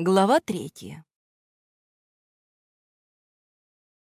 Глава третья.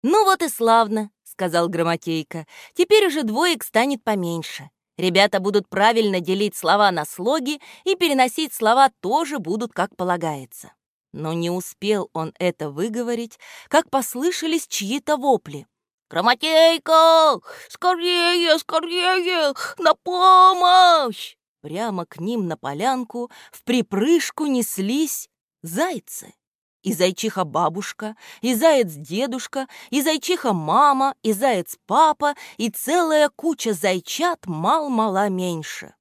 «Ну вот и славно», — сказал Грамотейка. «Теперь уже двоек станет поменьше. Ребята будут правильно делить слова на слоги, и переносить слова тоже будут как полагается». Но не успел он это выговорить, как послышались чьи-то вопли. «Грамотейка! Скорее, скорее! На помощь!» Прямо к ним на полянку в припрыжку неслись зайцы. И зайчиха-бабушка, и заяц-дедушка, и зайчиха-мама, и заяц-папа, и целая куча зайчат мал-мала меньше.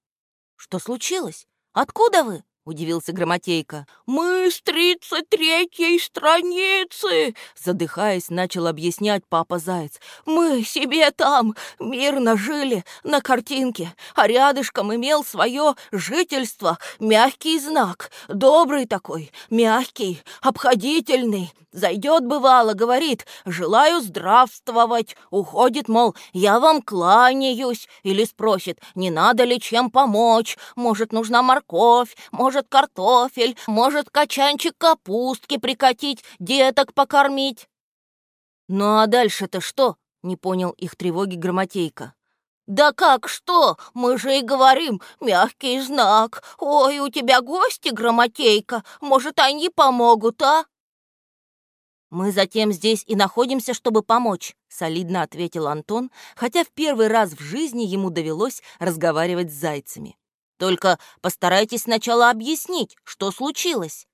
Что случилось? Откуда вы? — удивился Громотейка. «Мы с тридцать третьей страницы!» Задыхаясь, начал объяснять папа Заяц. «Мы себе там мирно жили на картинке, а рядышком имел свое жительство мягкий знак, добрый такой, мягкий, обходительный. Зайдет, бывало, говорит, желаю здравствовать. Уходит, мол, я вам кланяюсь. Или спросит, не надо ли чем помочь. Может, нужна морковь, может, картофель, может, качанчик капустки прикатить, деток покормить. Ну а дальше-то что? Не понял их тревоги Громотейка. «Да как что? Мы же и говорим, мягкий знак. Ой, у тебя гости, Громотейка. Может, они помогут, а?» «Мы затем здесь и находимся, чтобы помочь», — солидно ответил Антон, хотя в первый раз в жизни ему довелось разговаривать с зайцами. «Только постарайтесь сначала объяснить, что случилось».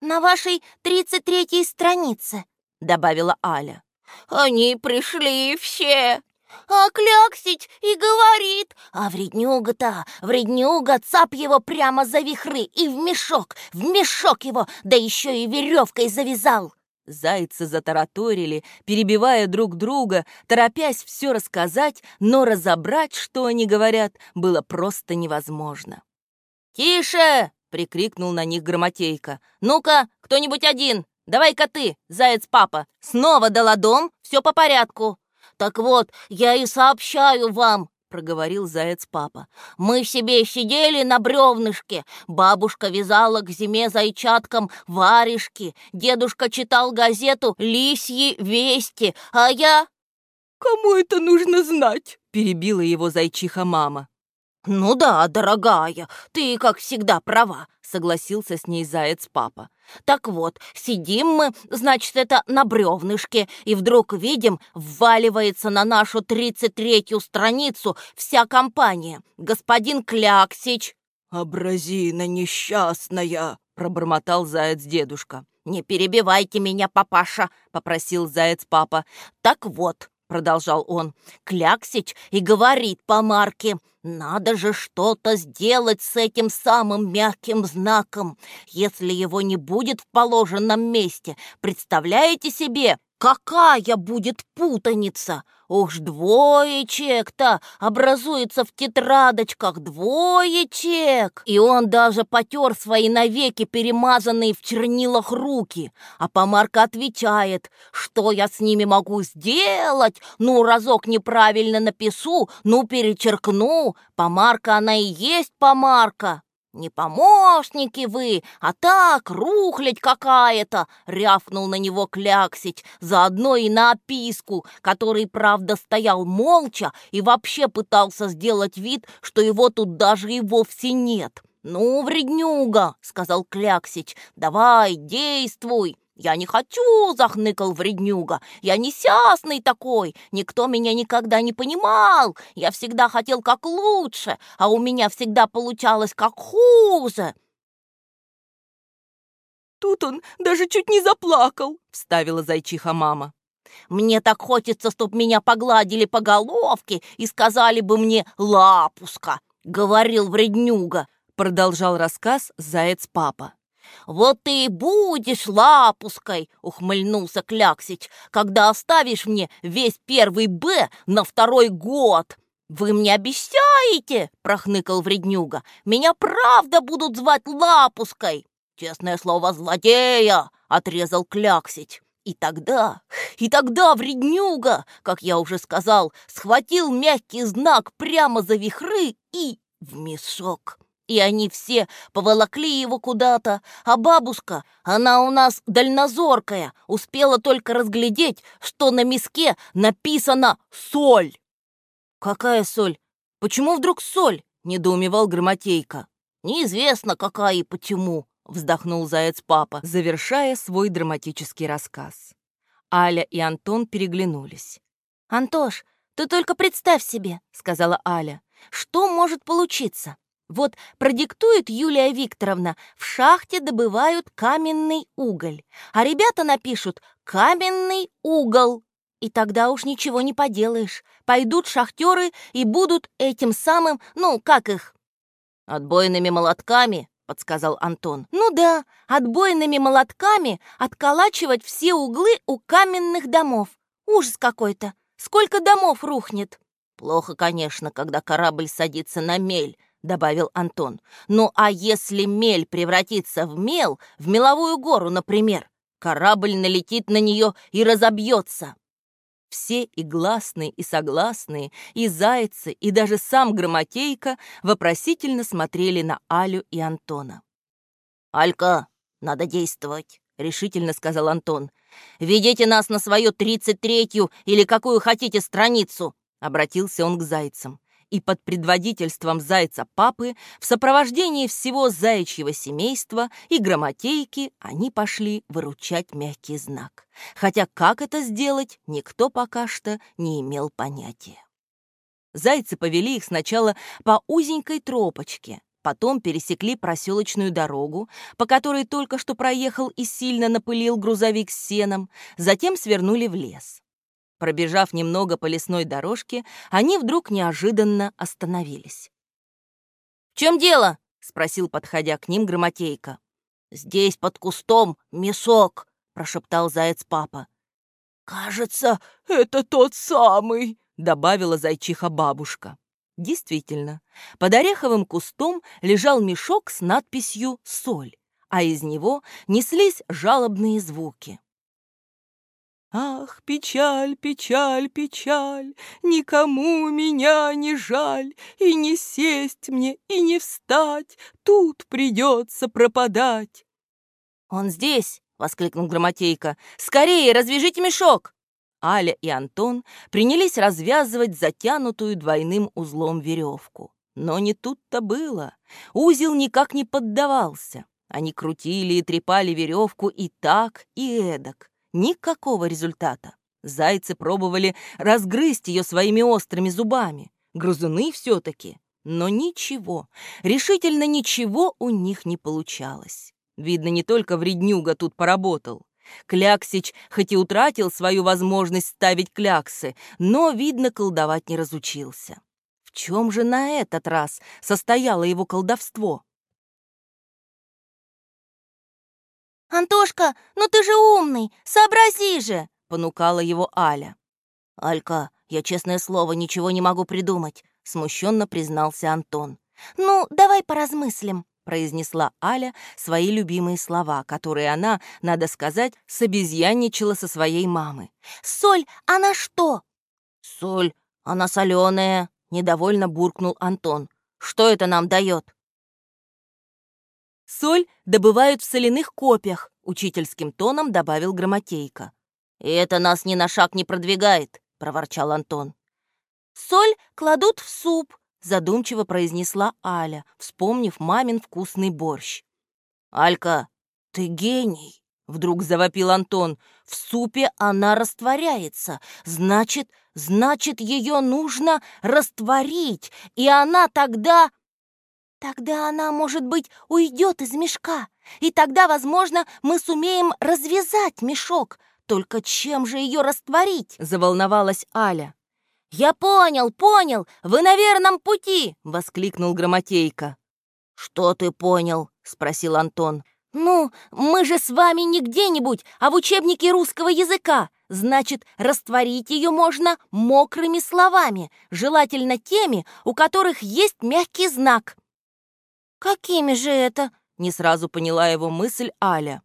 «На вашей тридцать третьей странице», — добавила Аля. «Они пришли все», а кляксить и говорит, а вреднюга-то, вреднюга, цап его прямо за вихры и в мешок, в мешок его, да еще и веревкой завязал. Зайцы затараторили, перебивая друг друга, торопясь все рассказать, но разобрать, что они говорят, было просто невозможно. «Тише!» — прикрикнул на них Громотейка. «Ну-ка, кто-нибудь один! Давай-ка ты, заяц-папа! Снова дала дом, все по порядку!» «Так вот, я и сообщаю вам, — проговорил заяц-папа. «Мы себе сидели на бревнышке, бабушка вязала к зиме зайчаткам варежки, дедушка читал газету «Лисьи вести», а я...» «Кому это нужно знать?» — перебила его зайчиха-мама. «Ну да, дорогая, ты, как всегда, права», — согласился с ней заяц-папа. «Так вот, сидим мы, значит, это на бревнышке, и вдруг видим, вваливается на нашу тридцать третью страницу вся компания. Господин Кляксич». «Образина несчастная», — пробормотал заяц-дедушка. «Не перебивайте меня, папаша», — попросил заяц-папа. «Так вот, — продолжал он, — Кляксич и говорит по Марке, надо же что-то сделать с этим самым мягким знаком. Если его не будет в положенном месте, представляете себе, какая будет путаница? Уж двоечек-то образуется в тетрадочках, двоечек. И он даже потер свои навеки перемазанные в чернилах руки. А Помарка отвечает, что я с ними могу сделать? Ну, разок неправильно напишу, ну, перечеркну. Помарка она и есть помарка. «Не помощники вы, а так, рухлядь какая-то!» — рявкнул на него Кляксить, заодно и на описку, который, правда, стоял молча и вообще пытался сделать вид, что его тут даже и вовсе нет. «Ну, вреднюга!» — сказал Кляксич. «Давай, действуй!» «Я не хочу!» — захныкал вреднюга. «Я несчастный такой! Никто меня никогда не понимал! Я всегда хотел как лучше, а у меня всегда получалось как хуже!» «Тут он даже чуть не заплакал!» — вставила зайчиха мама. «Мне так хочется, чтоб меня погладили по головке и сказали бы мне «лапуска», — говорил вреднюга, — продолжал рассказ заяц-папа. «Вот ты и будешь лапуской!» — ухмыльнулся Кляксич, «когда оставишь мне весь первый «Б» на второй год!» «Вы мне обещаете?» — прохныкал вреднюга. «Меня правда будут звать лапуской!» «Честное слово злодея!» — отрезал Кляксич. И тогда, и тогда вреднюга, как я уже сказал, схватил мягкий знак прямо за вихры и в мешок. И они все поволокли его куда-то, а бабушка, она у нас дальнозоркая, успела только разглядеть, что на миске написано «соль». «Какая соль? Почему вдруг соль?» — недоумевал Громотейка. «Неизвестно, какая и почему», — вздохнул заяц папа, завершая свой драматический рассказ. Аля и Антон переглянулись. «Антош, ты только представь себе», — сказала Аля, — «что может получиться? Вот продиктует Юлия Викторовна, в шахте добывают каменный уголь, а ребята напишут «каменный угол». И тогда уж ничего не поделаешь. Пойдут шахтеры и будут этим самым, ну, как их? «Отбойными молотками», — подсказал Антон. «Ну да, отбойными молотками отколачивать все углы у каменных домов. Ужас какой-то. Сколько домов рухнет!» «Плохо, конечно, когда корабль садится на мель», — добавил Антон. «Ну а если мель превратится в мел, в меловую гору, например, корабль налетит на нее и разобьется». Все и гласные, и согласные, и зайцы, и даже сам Громотейка вопросительно смотрели на Алю и Антона. «Алька, надо действовать», — решительно сказал Антон. «Ведите нас на свою тридцать третью или какую хотите страницу», — обратился он к зайцам и под предводительством зайца-папы в сопровождении всего заячьего семейства и грамотейки они пошли выручать мягкий знак. Хотя как это сделать, никто пока что не имел понятия. Зайцы повели их сначала по узенькой тропочке, потом пересекли проселочную дорогу, по которой только что проехал и сильно напылил грузовик с сеном, затем свернули в лес. Пробежав немного по лесной дорожке, они вдруг неожиданно остановились. «В чем дело?» — спросил, подходя к ним Громотейка. «Здесь под кустом мясок», — прошептал заяц папа. «Кажется, это тот самый», — добавила зайчиха бабушка. Действительно, под ореховым кустом лежал мешок с надписью «Соль», а из него неслись жалобные звуки. Ах, печаль, печаль, печаль, Никому меня не жаль, И не сесть мне, и не встать, Тут придется пропадать. «Он здесь!» — воскликнул Громотейка. «Скорее, развяжите мешок!» Аля и Антон принялись развязывать затянутую двойным узлом веревку. Но не тут-то было. Узел никак не поддавался. Они крутили и трепали веревку и так, и эдак. Никакого результата. Зайцы пробовали разгрызть ее своими острыми зубами. Грызуны все-таки. Но ничего, решительно ничего у них не получалось. Видно, не только вреднюга тут поработал. Кляксич хоть и утратил свою возможность ставить кляксы, но, видно, колдовать не разучился. В чем же на этот раз состояло его колдовство? «Антошка, ну ты же умный, сообрази же!» — понукала его Аля. «Алька, я, честное слово, ничего не могу придумать», — смущенно признался Антон. «Ну, давай поразмыслим», — произнесла Аля свои любимые слова, которые она, надо сказать, собезьянничала со своей мамой. «Соль, она что?» «Соль, она соленая», — недовольно буркнул Антон. «Что это нам дает?» Соль добывают в соляных копьях, учительским тоном добавил Громотейка. «И это нас ни на шаг не продвигает», — проворчал Антон. «Соль кладут в суп», — задумчиво произнесла Аля, вспомнив мамин вкусный борщ. «Алька, ты гений!» — вдруг завопил Антон. «В супе она растворяется. Значит, значит, ее нужно растворить, и она тогда...» Тогда она, может быть, уйдет из мешка, и тогда, возможно, мы сумеем развязать мешок. Только чем же ее растворить?» — заволновалась Аля. «Я понял, понял, вы на верном пути!» — воскликнул Громотейка. «Что ты понял?» — спросил Антон. «Ну, мы же с вами не где-нибудь, а в учебнике русского языка. Значит, растворить ее можно мокрыми словами, желательно теми, у которых есть мягкий знак». «Какими же это?» — не сразу поняла его мысль Аля.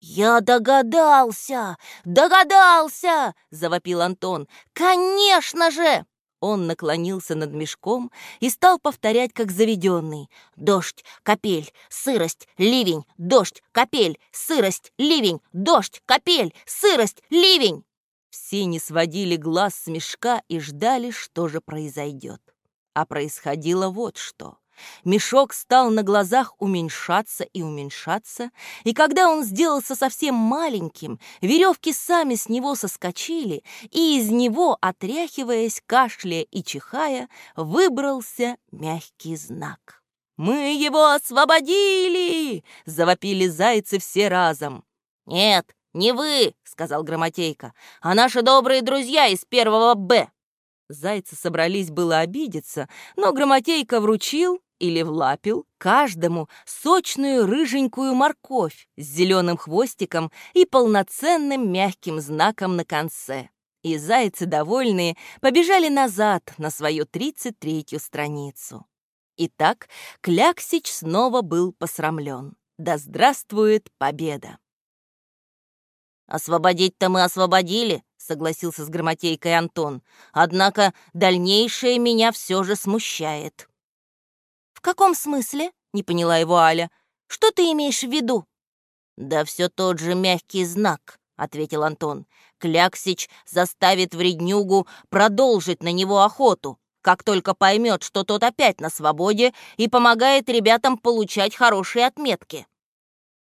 «Я догадался! Догадался!» — завопил Антон. «Конечно же!» Он наклонился над мешком и стал повторять, как заведенный. «Дождь, капель, сырость, ливень, дождь, капель, сырость, ливень, дождь, капель, сырость, ливень!» Все не сводили глаз с мешка и ждали, что же произойдет. А происходило вот что. Мешок стал на глазах уменьшаться и уменьшаться, и когда он сделался совсем маленьким, веревки сами с него соскочили, и из него, отряхиваясь, кашляя и чихая, выбрался мягкий знак. «Мы его освободили!» — завопили зайцы все разом. «Нет, не вы!» — сказал Громотейка, «а наши добрые друзья из первого «Б». Зайцы собрались было обидеться, но Громотейка вручил или влапил каждому сочную рыженькую морковь с зеленым хвостиком и полноценным мягким знаком на конце. И зайцы, довольные, побежали назад на свою 33-ю страницу. Итак, Кляксич снова был посрамлен. Да здравствует победа! «Освободить-то мы освободили», — согласился с грамотейкой Антон. «Однако дальнейшее меня все же смущает». «В каком смысле?» — не поняла его Аля. «Что ты имеешь в виду?» «Да все тот же мягкий знак», — ответил Антон. «Кляксич заставит вреднюгу продолжить на него охоту, как только поймет, что тот опять на свободе и помогает ребятам получать хорошие отметки».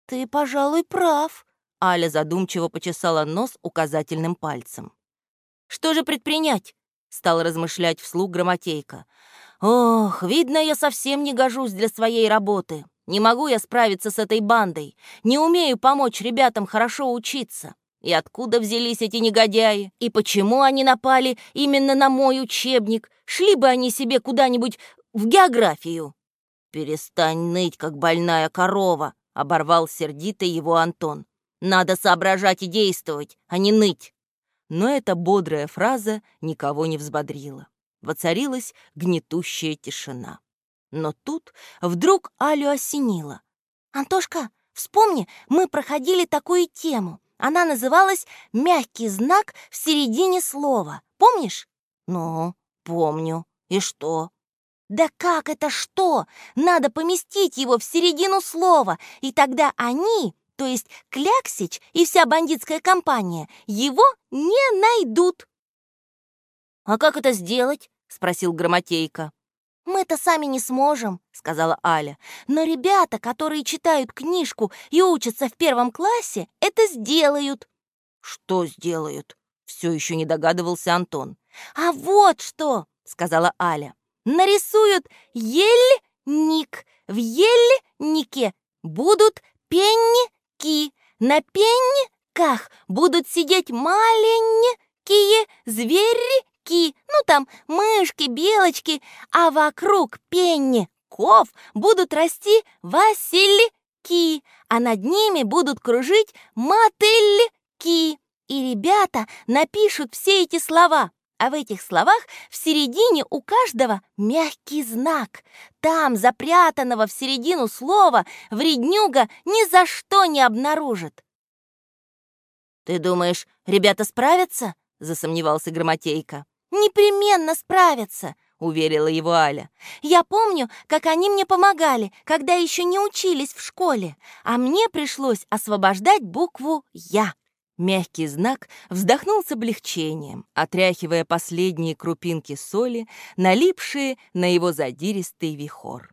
«Ты, пожалуй, прав», Аля задумчиво почесала нос указательным пальцем. «Что же предпринять?» — стал размышлять вслух грамотейка. «Ох, видно, я совсем не гожусь для своей работы. Не могу я справиться с этой бандой. Не умею помочь ребятам хорошо учиться. И откуда взялись эти негодяи? И почему они напали именно на мой учебник? Шли бы они себе куда-нибудь в географию». «Перестань ныть, как больная корова», — оборвал сердито его Антон. Надо соображать и действовать, а не ныть. Но эта бодрая фраза никого не взбодрила. Воцарилась гнетущая тишина. Но тут вдруг Алю осенило. «Антошка, вспомни, мы проходили такую тему. Она называлась «Мягкий знак в середине слова». Помнишь?» «Ну, помню. И что?» «Да как это что? Надо поместить его в середину слова, и тогда они, то есть Кляксич и вся бандитская компания, его не найдут. «А как это сделать?» — спросил Громотейка. «Мы-то сами не сможем», — сказала Аля. «Но ребята, которые читают книжку и учатся в первом классе, это сделают». «Что сделают?» — все еще не догадывался Антон. «А вот что!» — сказала Аля. «Нарисуют ельник. В ельнике будут пенни ки. На пеньках будут сидеть маленькие зверьки, ну там мышки, белочки, а вокруг пенников будут расти васильки, а над ними будут кружить мотыльки. И ребята напишут все эти слова а в этих словах в середине у каждого мягкий знак. Там, запрятанного в середину слова, вреднюга ни за что не обнаружит. «Ты думаешь, ребята справятся?» — засомневался Громотейка. «Непременно справятся», — уверила его Аля. «Я помню, как они мне помогали, когда еще не учились в школе, а мне пришлось освобождать букву «Я». Мягкий знак вздохнул с облегчением, отряхивая последние крупинки соли, налипшие на его задиристый вихор.